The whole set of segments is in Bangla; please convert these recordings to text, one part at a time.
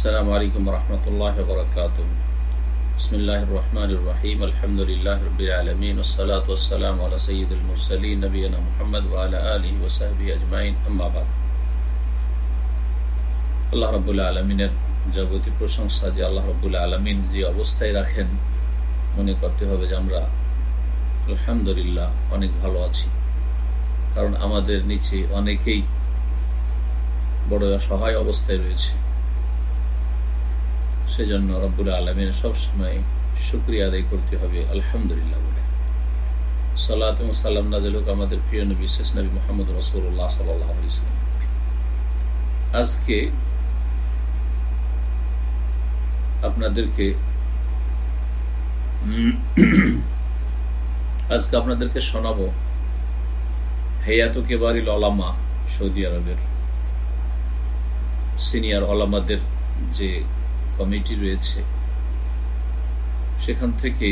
السلام عليكم ورحمة الله وبركاته بسم الله الرحمن الرحيم الحمد لله رب العالمين والصلاة والسلام على سيد المرسلين نبينا محمد وعلى آله وصحبه أجمعين أما بعد আল্লাহ রবুল্লা আলমিনের যাবতীয় প্রশংসা যে আল্লাহ রবুল্লা আলমিন যে অবস্থায় রাখেন মনে করতে হবে যে আমরা আলহামদুলিল্লাহ অনেক ভালো আছি কারণ আমাদের নিচে অনেকেই বড় সহায় অবস্থায় রয়েছে সেজন্য রব্বুল আলমিনের সবসময় শুক্রিয়া আদায় করতে হবে, আলহামদুলিল্লাহ বলে। এবং সাল্লাম নাজলুক আমাদের প্রিয় নবী, শেষ নবী মোহাম্মদ রসুল্লাহ সাল্লাহ ইসলাম আজকে আপনাদেরকে আজকে আপনাদেরকে শোনাবো হেয়াত কেবারিল অলামা সৌদি আরবের সিনিয়র অলামাদের যে কমিটি রয়েছে। সেখান থেকে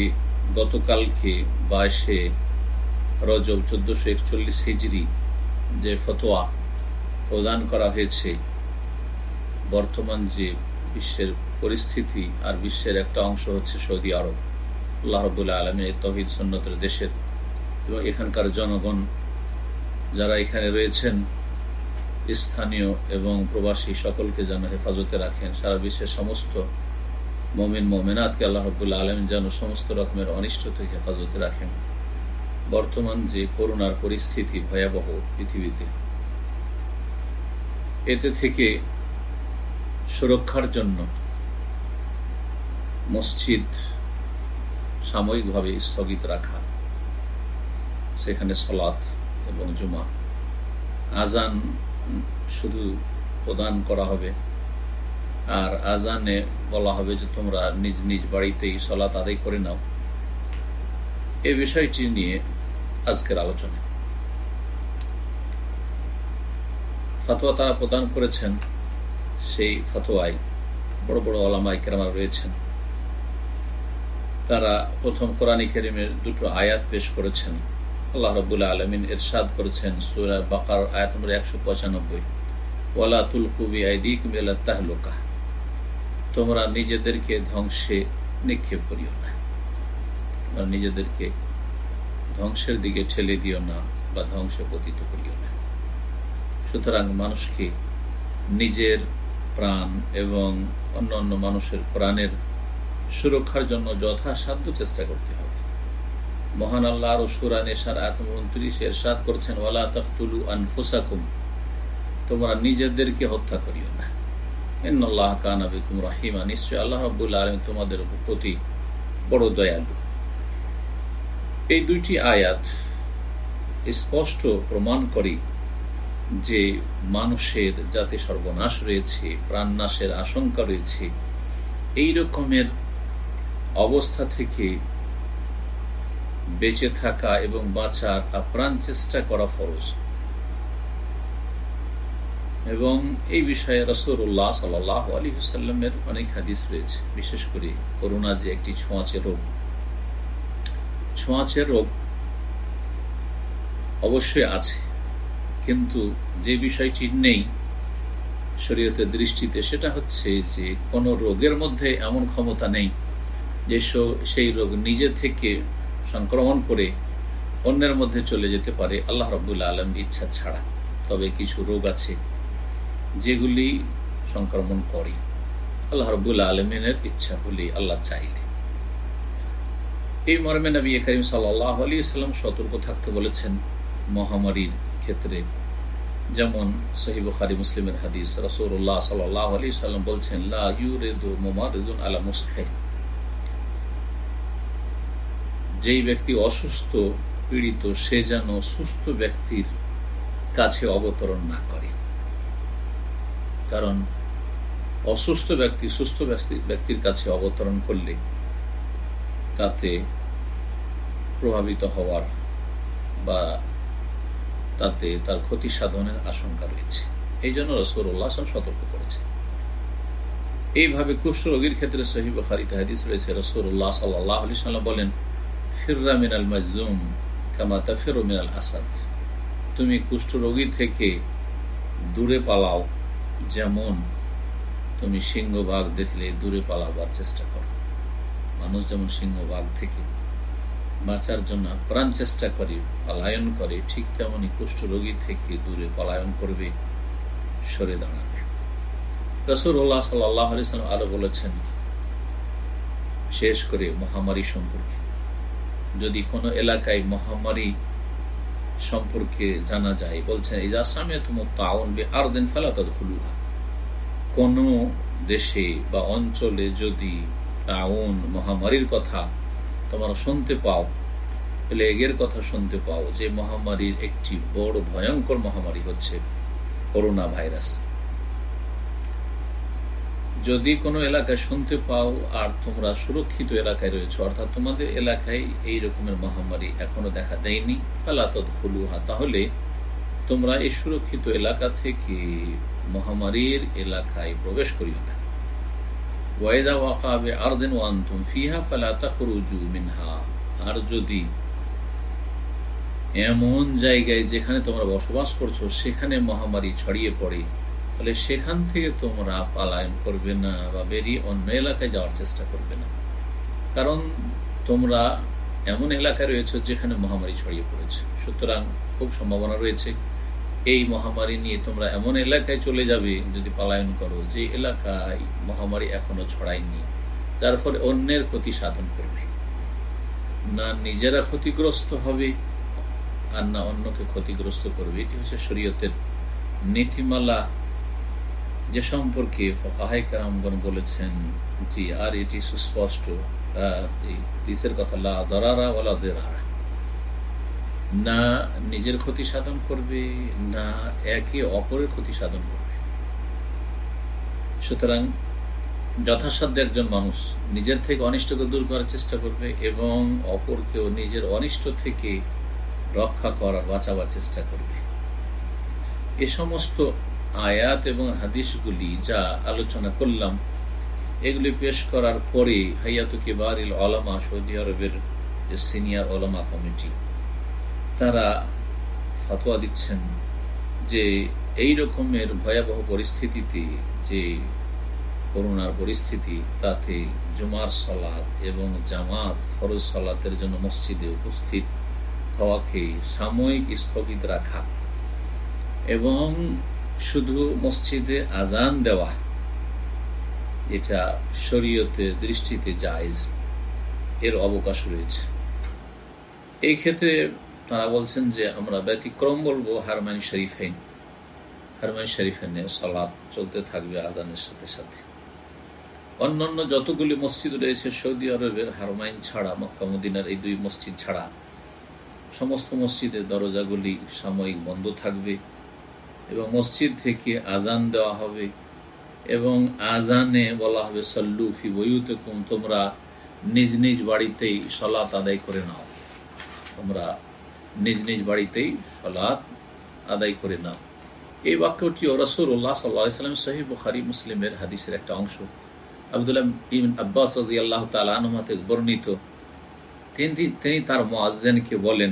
গতকালকে বাইশে রজব চোদ্দশো একচল্লিশ হিজড়ি যে ফতোয়া প্রদান করা হয়েছে, বর্তমান যে বিশ্বের পরিস্থিতি আর বিশ্বের একটা অংশ হচ্ছে সৌদি আরব। আল্লাহ রবুল্লাহ আলমের তহিদ সন্ন্যতের দেশের এবং এখানকার জনগণ যারা এখানে রয়েছেন স্থানীয় এবং প্রবাসী সকলকে যেন হেফাজতে রাখেন। সারা বিশ্বের সমস্ত মমিন, মোমেনাতকে আল্লাহ রবুল্লা আলম যেন সমস্ত রকমের অনিষ্ট থেকে হেফাজতে রাখেন। বর্তমান যে করোনার পরিস্থিতি ভয়াবহ পৃথিবীতে, এতে থেকে সুরক্ষার জন্য মসজিদ সাময়িকভাবে স্থগিত রাখা, সেখানে সলাৎ এবং জুমা আজান শুধু প্রদান করা হবে। আর আজানে বলা হবে যে তোমরা নিজ নিজ বাড়িতেই সলাৎ আদায় করে নাও। এ বিষয়টি নিয়ে আজকের আলোচনা। ফতোয়া তারা প্রদান করেছেন, সেই ফতোয়ায় বড় বড় আলামাই কেরামা রয়েছেন। তারা প্রথম কোরআন কেরিমের দুটো আয়াত পেশ করেছেন। আল্লাহ রবুল্লাহ আলমিন এরশাদ করেছেন সুরা বাকার আয়াত নম্বর একশো পঁচানব্বই। ওয়ালা তুলকুবি আইদিক মেলা তাহলোকা। তোমরা নিজেদেরকে ধ্বংসে নিক্ষেপ করিও না। তোমরা নিজেদেরকে ধ্বংসের দিকে ঠেলে দিও না বা ধ্বংসে পতিত করিও না। সুতরাং মানুষকে নিজের প্রাণ এবং অন্য অন্য মানুষের প্রাণের সুরক্ষার জন্য যথাসাধ্য চেষ্টা করতে মহান আল্লাহ রসুরান এসার উনত্রিশ এরশাদ করছেন, ওয়ালা তফতুলু আনফুসাকুম। তোমরা নিজেদেরকে হত্যা করিও না। আল্লাহ কান রাহিমা। নিশ্চয় আল্লাহ আলম তোমাদের প্রতি বড় দয়ালু। এই দুইটি আয়াত স্পষ্ট প্রমাণ করি যে মানুষের যাতে সর্বনাশ রয়েছে, প্রাণনাশের আশঙ্কা রয়েছে। এই রকমের অবস্থা থেকে বেঁচে থাকা এবং বাঁচার আপ্রাণ চেষ্টা করা ফরজ। এবং এই বিষয়ে রসুল্লাহ সাল্লাহ আলী হুসাল্লামের অনেক হাদিস রয়েছে। বিশেষ করে করোনা যে একটি ছোঁয়াচে রোগ। ছোঁয়াচে রোগ অবশ্যই আছে, কিন্তু যে বিষয়টি নেই শরীয়তের দৃষ্টিতে, সেটা হচ্ছে যে কোন রোগের মধ্যে এমন ক্ষমতা নেই যে সেই রোগ নিজে থেকে সংক্রমণ করে অন্যের মধ্যে চলে যেতে পারে, আল্লাহ রবুল্লা আলম ইচ্ছা ছাড়া। তবে কিছু রোগ আছে যেগুলি সংক্রমণ করে। আল্লাহ রবুল্লা আলমিনের ইচ্ছা হলে আল্লাহ চাইলে। এই মর্মে নবী করিম সাল্লাহ আলী সাল্লাম সতর্ক থাকতে বলেছেন মহামারীর ক্ষেত্রে। যেমন সহি খারি মুসলিমের হাদিস রসুল্লাহ সাল্লাহ আলী সাল্লাম বলছেন, লা ইউরেদু মোমারেদুন আলা মুসহে যেই ব্যক্তি অসুস্থ, পীড়িত, সে যেন সুস্থ ব্যক্তির কাছে অবতরণ না করে। কারণ অসুস্থ ব্যক্তি সুস্থ ব্যক্তির কাছে অবতরণ করলে তাতে প্রভাবিত হওয়ার বা তাতে তার ক্ষতি সাধনের আশঙ্কা রয়েছে। এই জন্য রসুল্লাহ সতর্ক করেছে এইভাবে কুষ্ঠ রোগীর ক্ষেত্রে সহিব খারিত হাদিস রয়েছে রসুল্লাহ সাল্লাহ আলি সাল্লাম বলেন তুমি কুষ্ঠ রোগী থেকে দূরে পালাও, যেমন তুমি সিংহবাগ দেখলে দূরে পালাবার চেষ্টা করো। মানুষ যেমন সিংহবাগ থেকে বাঁচার জন্য প্রাণ চেষ্টা করে, পলায়ন করে, ঠিক তেমনই কুষ্ঠরোগী থেকে দূরে পলায়ন করবে, সরে দাঁড়াবে। রসুল্লাহ সাল্লাহ আরও বলেছেন, শেষ করে মহামারী সম্পর্কে। যদি কোনো এলাকায় মহামারী সম্পর্কে জানা যায়, বলছেন এই আসামে তোমার তাউন বে আর দিন ফেলা তাদের ফুলুহা কোন দেশে বা অঞ্চলে যদি তাউন মহামারীর কথা তোমরা শুনতে পাও প্লেগের কথা শুনতে পাও যে মহামারীর একটি বড় ভয়ঙ্কর মহামারী হচ্ছে করোনা ভাইরাস যদি কোনো এলাকায় শুনতে পাও আর তোমরা সুরক্ষিত এলাকায় রয়েছে, অর্থাৎ তোমাদের এলাকায় এই রকমের মহামারী এখনও দেখা দেয়নি ফালাতদ ফুলুহা তাহলে তোমরা এই সুরক্ষিত এলাকা থেকে মহামারীর এলাকায় প্রবেশ করিও না। ওয়াইদা ওয়াকাবে আরদিন ওয়ান্তুম ফিহা ফালাতা খরুজু মিনহা। আর যদি এমন জায়গায় যেখানে তোমরা বসবাস করছ, সেখানে মহামারী ছড়িয়ে পড়ে তাহলে সেখান থেকে তোমরা পালায়ন করবে না বা বেরিয়ে অন্য এলাকায় যাওয়ার চেষ্টা করবে না। কারণ তোমরা এমন এলাকায় রয়েছে যেখানে মহামারী ছড়িয়ে পড়েছে। সুতরাং খুব সম্ভাবনা রয়েছে এই মহামারী নিয়ে তোমরা এমন এলাকায় চলে যাবে যদি পালায়ন করো যে এলাকায় মহামারী এখনও ছড়ায়নি, যার ফলে অন্যের ক্ষতি সাধন করবে। না নিজেরা ক্ষতিগ্রস্ত হবে আর না অন্যকে ক্ষতিগ্রস্ত করবে। এটি হচ্ছে শরীয়তের নীতিমালা যে সম্পর্কে ফকাহাইকারামগণ বলেছেন জি আর এটি সুস্পষ্ট কথা, লা দরারা ওলা দেরারা। না নিজের ক্ষতি সাধন করবে, না একে অপরের ক্ষতি সাধন করবে। সুতরাং যথাসাধ্য একজন মানুষ নিজের থেকে অনিষ্টকে দূর করার চেষ্টা করবে এবং অপরকেও নিজের অনিষ্ট থেকে রক্ষা করার, বাঁচাবার চেষ্টা করবে। এ সমস্ত আয়াত এবং হাদিসগুলি যা আলোচনা করলাম, এগুলি পেশ করার পরে হাইয়াত কিবারিল আলামা সৌদি আরবের যে সিনিয়র ওলামা কমিটি, তারা ফতোয়া দিচ্ছেন যে এই রকমের ভয়াবহ পরিস্থিতিতে, যে করোনার পরিস্থিতি, তাতে জুমার সলাদ এবং জামাত ফরজ সলাতের জন্য মসজিদে উপস্থিত হওয়াকে সাময়িক স্থগিত রাখা এবং শুধু মসজিদে আজান দেওয়া, এটা শরীয়তে দৃষ্টিতে জায়জ, এর অবকাশ রয়েছে। এই ক্ষেত্রে তারা বলছেন যে আমরা ব্যতিক্রম বলব হারমানি শরীফেন হারমানি শরীফেনে সলাপ চলতে থাকবে আজানের সাথে সাথে। অন্যান্য যতগুলি মসজিদ রয়েছে, সৌদি আরবের হারমাইন ছাড়া মক্কামুদ্দিনার এই দুই মসজিদ ছাড়া, সমস্ত মসজিদের দরজাগুলি সাময়িক বন্ধ থাকবে। এবং মসজিদ থেকে আজান দেওয়া হবে এবং আজানে বলা হবে, সল্লু ফি বইতে তোমরা নিজ নিজ বাড়িতেই সলাৎ আদায় করে নাও। তোমরা নিজ নিজ বাড়িতেই সলাৎ আদায় করে নাও। এই বাক্যটি রসুল্লাহ সাল্লাম সাহি বুখারি মুসলিমের হাদিসের একটা অংশ। আবদুল্লাহ আব্বাস রাজি আল্লাহ তালানুমাতে বর্ণিত, তিনি তিনি তার মোয়াজ্জেনকে বলেন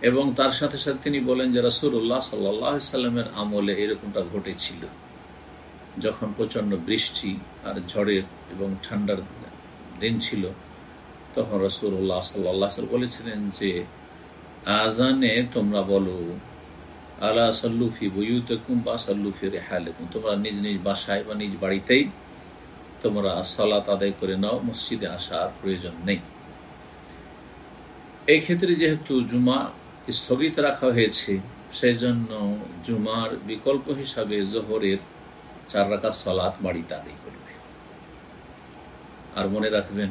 এবং তার সাথে সাথে তিনি বলেন যে রসুল্লাহ সাল্লামের আমলে এরকমটা ঘটেছিল। যখন প্রচণ্ড বৃষ্টি আর ঝড়ের এবং ঠান্ডার দিন ছিল, তখন রসুল্লাহ সাল্লাহ বলেছিলেন যে আজানে তোমরা বলো, আলা সাল্লুফি বইউতেকুম বা সাল্লুফি রেহালেকুম? তোমরা নিজ নিজ বাসায় বা নিজ বাড়িতেই তোমরা সলাত আদায় করে নাও, মসজিদে আসার প্রয়োজন নেই। এই ক্ষেত্রে যেহেতু জুমা স্থগিত রাখা হয়েছে। সেই জন্য জুমার বিকল্প হিসাবে জোহরের চার রাখা সলাৎ বাড়িতে আদায় করবে। আর মনে রাখবেন,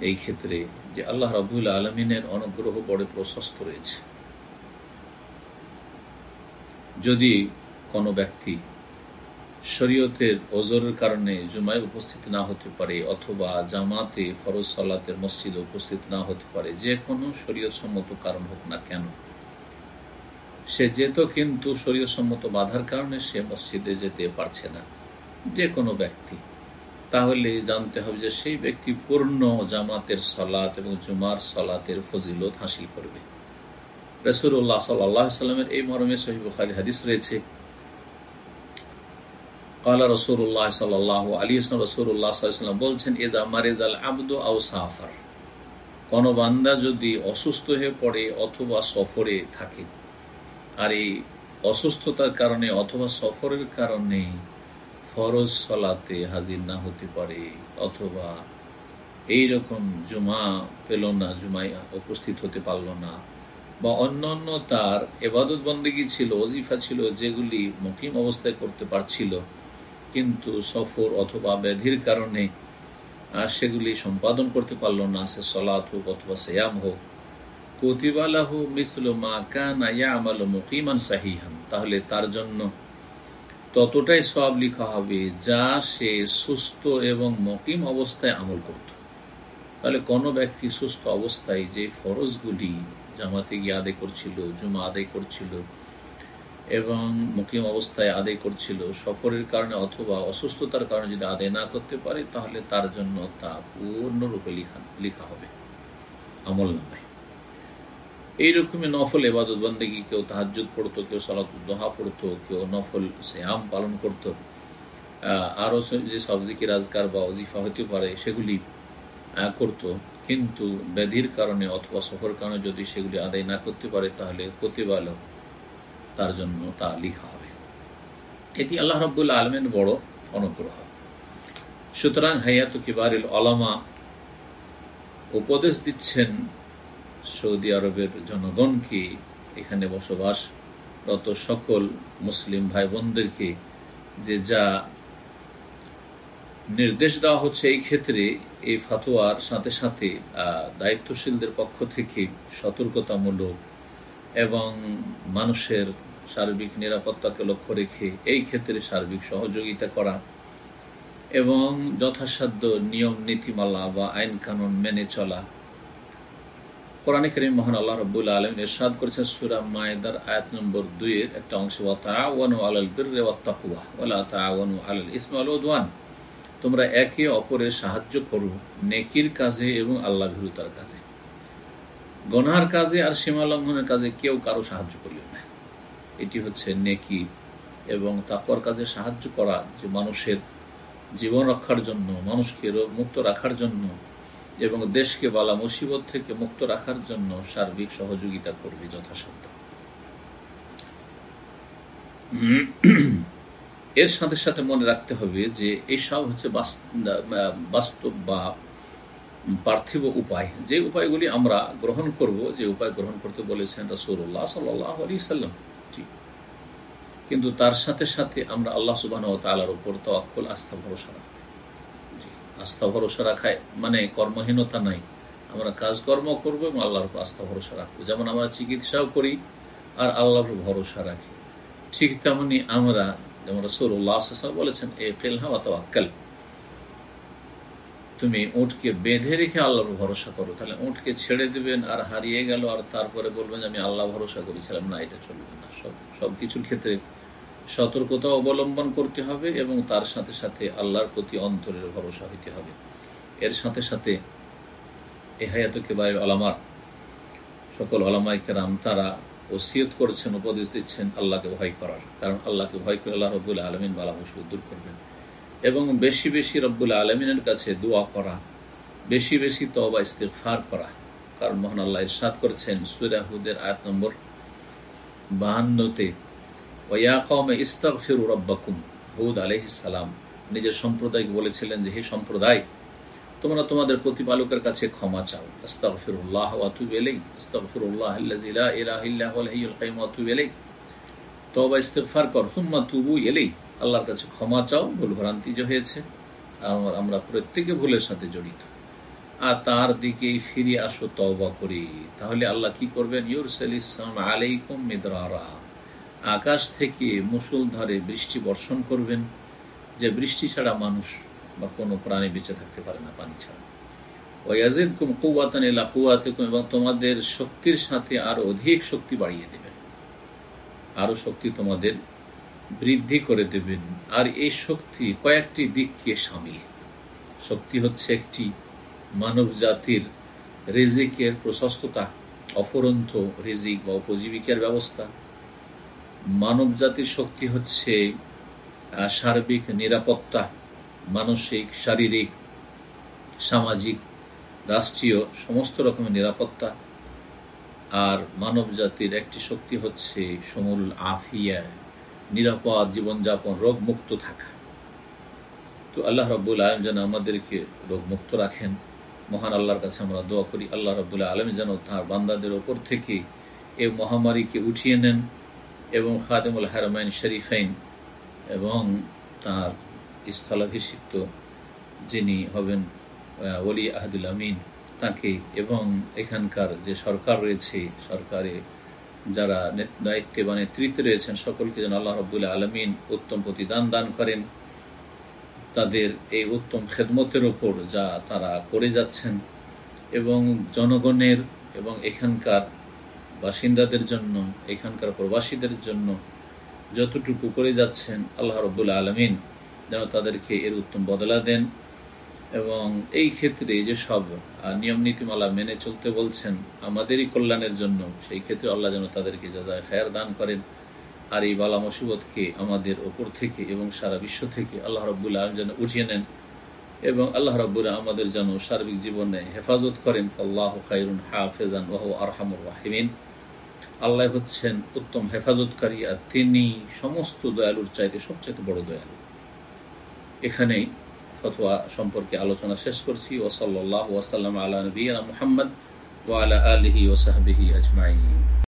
এই ক্ষেত্রে যে আল্লাহ রবুল আলমিনের অনুগ্রহ বড় প্রশস্ত রয়েছে। যদি কোনো ব্যক্তি শরীয়তের ওজরের কারণে জুমায় উপস্থিত না হতে পারে অথবা জামাতে ফরজ সালাতের মসজিদে উপস্থিত না হতে পারে, যে কোনো শরীয় সম্মত কারণ হোক না কেন। সে যেত কিন্তু শরীয় সম্মত বাধার কারণে সে মসজিদে যেতে পারছে না, যে কোনো ব্যক্তি। তাহলে জানতে হবে যে সেই ব্যক্তি পূর্ণ জামাতের সলাত এবং জুমার সলাতের ফজিলত হাসিল করবে। রসুল্লাহ সাল্লাহ সাল্লামের এই মরমে সহিবুখারি হাদিস রয়েছে কালা রসুল্লাহ সাল্লাহ আলী ইসলাম রসুল্লাহ সাল্লাম বলছেন এদা মারিদ আল আব্দ আউ সাফার। কোন বান্দা যদি অসুস্থ হয়ে পড়ে অথবা সফরে থাকে, আর এই অসুস্থতার কারণে অথবা সফরের কারণে ফরজ সলাতে হাজির না হতে পারে, অথবা এই রকম জুমা পেল না, জুমায় উপস্থিত হতে পারল না, বা অন্যান্য তার এবাদত বন্দীগী ছিল অজিফা ছিল, যেগুলি মকিম অবস্থায় করতে পারছিল কিন্তু সফর অথবা ব্যাধির কারণে সেগুলি সম্পাদন করতে পারল না, সে সলাৎ হোক অথবা সেয়াম হোক। কতিবালাহ মিসল মা কানা ইয়ামাল মুকিমান সাহিহান। তাহলে তার জন্য ততটাই সব লিখা হবে, যা সে সুস্থ এবং মকিম অবস্থায় আমল করত। তাহলে কোনো ব্যক্তি সুস্থ অবস্থায় যে ফরজগুলি জামাতে গিয়ে আদায় করছিল, জুমা আদায় করছিল এবং মুকিম অবস্থায় আদায় করছিল, সফরের কারণে অথবা অসুস্থতার কারণে যদি আদায় না করতে পারে, তাহলে তার জন্য তা পূর্ণরূপে লিখা হবে। আমল নামে এইরকমই নফল এবাদত বন্দেগি, কেউ তাহাজুদ পড়তো, কেউ সালাতুদ্দোহা পড়তো, কেউ নফল শ্যাম পালন করতো। আরও যে সবজিকে রাজগার বা অজিফা হতে পারে, সেগুলি করত। কিন্তু ব্যাধির কারণে অথবা সফর কারণে যদি সেগুলি আদায় না করতে পারে, তাহলে প্রতিবালক তার জন্য তা লিখা হবে। এটি আল্লাহ রব্দুল্লাহ আলমেন বড় অনুগ্রহ। সুতরাং হাইয়াত কিবারিল আলামা উপদেশ দিচ্ছেন সৌদি আরবের জনগণকে এখানে বসবাস বসবাসরত সকল মুসলিম ভাই বোনদেরকে যে যা নির্দেশ দেওয়া হচ্ছে এই ক্ষেত্রে এই ফাতোয়ার সাথে সাথে দায়িত্বশীলদের পক্ষ থেকে সতর্কতামূলক এবং মানুষের সার্বিক নিরাপত্তাকে লক্ষ্য রেখে এই ক্ষেত্রে সার্বিক সহযোগিতা করা এবং যথাসাধ্য নিয়ম, নীতিমালা বা আইন কানুন মেনে চলা। কোরআন করিম মহান আল্লাহ রব্বুল আলম এরশাদ করেছেন সুরা মায়েদার আয়াত নম্বর দুইয়ের একটা অংশ ওয়ান তোমরা একে অপরের সাহায্য করো, নেকির কাজে এবং আল্লাহ ভীরুতার কাজে। গনার কাজে আর সীমা লঙ্ঘনের কাজে কেউ কারও সাহায্য করিও এটি হচ্ছে নেকি এবং তাপর কাজে সাহায্য করা যে মানুষের জীবন রক্ষার জন্য, মানুষকে মুক্ত রাখার জন্য এবং দেশকে বালা মুসিবত থেকে মুক্ত রাখার জন্য সার্বিক সহযোগিতা করবে যথাসাধ্য। এর সাথে সাথে মনে রাখতে হবে যে এইসব হচ্ছে বাস্তব বা পার্থিব উপায়। যে উপায়গুলি আমরা গ্রহণ করব, যে উপায় গ্রহণ করতে বলেছেন রসুল্লাহ সাল্লাহ আলী সাল্লাম কিন্তু তার সাথে সাথে আমরা আল্লাহ সুবাহ তালার উপর তওয়াক্কুল, আস্থা, ভরসা রাখব আস্থা, ভরসা রাখায় মানে কর্মহীনতা নাই। আমরা কাজকর্ম করব এবং আল্লাহর উপর আস্থা, ভরসা রাখব। যেমন আমরা চিকিৎসাও করি আর আল্লাহর ভরসা রাখি। ঠিক তেমনি আমরা, যেমন রসুল্লাহ বলেছেন, এ ফেলহা তাওয়াক্কাল। তুমি উঠকে বেঁধে রেখে আল্লাহর ভরসা করো। তাহলে উঠকে ছেড়ে দিবেন আর হারিয়ে গেল আর তারপরে বলবেন আমি আল্লাহ ভরসা করেছিলাম। না, এটা চলবে না। সব, সবকিছুর ক্ষেত্রে সতর্কতা অবলম্বন করতে হবে এবং তার সাথে সাথে আল্লাহর প্রতি অন্তরের ভরসা হইতে হবে। এর সাথে সাথে এ হায়াত কেবারের আলামার সকল আলামাই কেরাম তারা ওসিয়ত করছেন, উপদেশ দিচ্ছেন আল্লাহকে ভয় করার। কারণ আল্লাহকে ভয় করে আল্লাহ রবুল আলমিন বালা মুসিবত দূর করবেন। এবং বেশি বেশি রব্বুল আলমিনের কাছে দোয়া করা, বেশি বেশি তবা ইস্তেফার করা। কারণ মোহন আল্লাহ ইরশাদ করছেন সুরাহুদের আয়াত নম্বর বাহান্নতে ওয়া কমে ইস্তাক ফিরু নিজের সম্প্রদায়কে বলেছিলেন যে, হে সম্প্রদায়, তোমরা তোমাদের প্রতিপালকের কাছে ক্ষমা চাও। আস্তাক এলেই কর। তুবু এলেই আল্লাহর কাছে ক্ষমা চাও। ভুল ভ্রান্তি যে হয়েছে, আমরা প্রত্যেকে ভুলের সাথে জড়িত। আর তার দিকেই ফিরে আসো তওবা করি। তাহলে আল্লাহ কি করবেন? ইউরসাল ইসলাম আলাইকুম মিদরারা। আকাশ থেকে মুসুলধারে বৃষ্টি বর্ষণ করবেন, যে বৃষ্টি ছাড়া মানুষ বা কোনো প্রাণী বেঁচে থাকতে পারে না পানি ছাড়া। ওয়াজিদ কুম কুয়াতান এলা কুয়াতেকুম এবং তোমাদের শক্তির সাথে আরও অধিক শক্তি বাড়িয়ে দেবেন। আরও শক্তি তোমাদের বৃদ্ধি করে দেবেন। আর এই শক্তি কয়েকটি দিককে সামিল। শক্তি হচ্ছে একটি মানব জাতির রেজিকের প্রশস্ততা, অফরন্ত রেজিক বা উপজীবিকার ব্যবস্থা। মানব জাতির শক্তি হচ্ছে সার্বিক নিরাপত্তা, মানসিক, শারীরিক, সামাজিক, রাষ্ট্রীয় সমস্ত রকমের নিরাপত্তা। আর মানব জাতির একটি শক্তি হচ্ছে সমূল আফিয়া, নিরাপদ জীবনযাপন রোগ মুক্ত থাকা। তো আল্লাহ রব্বুল আলম যেন আমাদেরকে রোগ মুক্ত রাখেন। মহান আল্লাহর কাছে আমরা দোয়া করি, আল্লাহ রব্বুল্লাহ আলম যেন তাঁর বান্দাদের ওপর থেকে এই মহামারীকে উঠিয়ে নেন। এবং খাদেমুল হারমাইন শরীফাইন এবং তাঁর স্থলাভিষিক্ত যিনি হবেন ওলি আহাদুল আমিন, তাকে এবং এখানকার যে সরকার রয়েছে, সরকারে যারা দায়িত্বে বা নেতৃত্বে রয়েছেন, সকলকে যেন আল্লাহ রবুল্লাহ আলমিন উত্তম প্রতিদান দান করেন। তাদের এই উত্তম খেদমতের ওপর যা তারা করে যাচ্ছেন এবং জনগণের এবং এখানকার বাসিন্দাদের জন্য, এখানকার প্রবাসীদের জন্য যতটুকু করে যাচ্ছেন আল্লাহ রবুল্লা আলমিন যেন তাদেরকে এর উত্তম বদলা দেন। এবং এই ক্ষেত্রে যে সব নিয়ম নীতিমালা মেনে চলতে বলছেন আমাদেরই কল্যাণের জন্য, সেই ক্ষেত্রে আল্লাহ যেন তাদেরকে যা যায় খায়ার দান করেন। আর এই বালা মুসিবতকে আমাদের ওপর থেকে এবং সারা বিশ্ব থেকে আল্লাহ রব্বুল্লাহ আলম যেন উঠিয়ে নেন এবং আল্লাহ রব্বুল্লাহ আমাদের যেন সার্বিক জীবনে হেফাজত করেন। আল্লাহ খাইরুন হাফেজান ওয়াহ আরহামুর রাহিমিন। আল্লাহ হচ্ছেন উত্তম হেফাজতকারী আর তিনি সমস্ত দয়ালুর চাইতে সবচেয়ে বড় দয়ালু। এখানেই ফতোয়া সম্পর্কে আলোচনা শেষ করছি। ওসল্লাহ ওয়াসাল্লাম আলা নবী মুহাম্মদ ওয়ালা আলহি ওসাহাবিহি আজমাইন।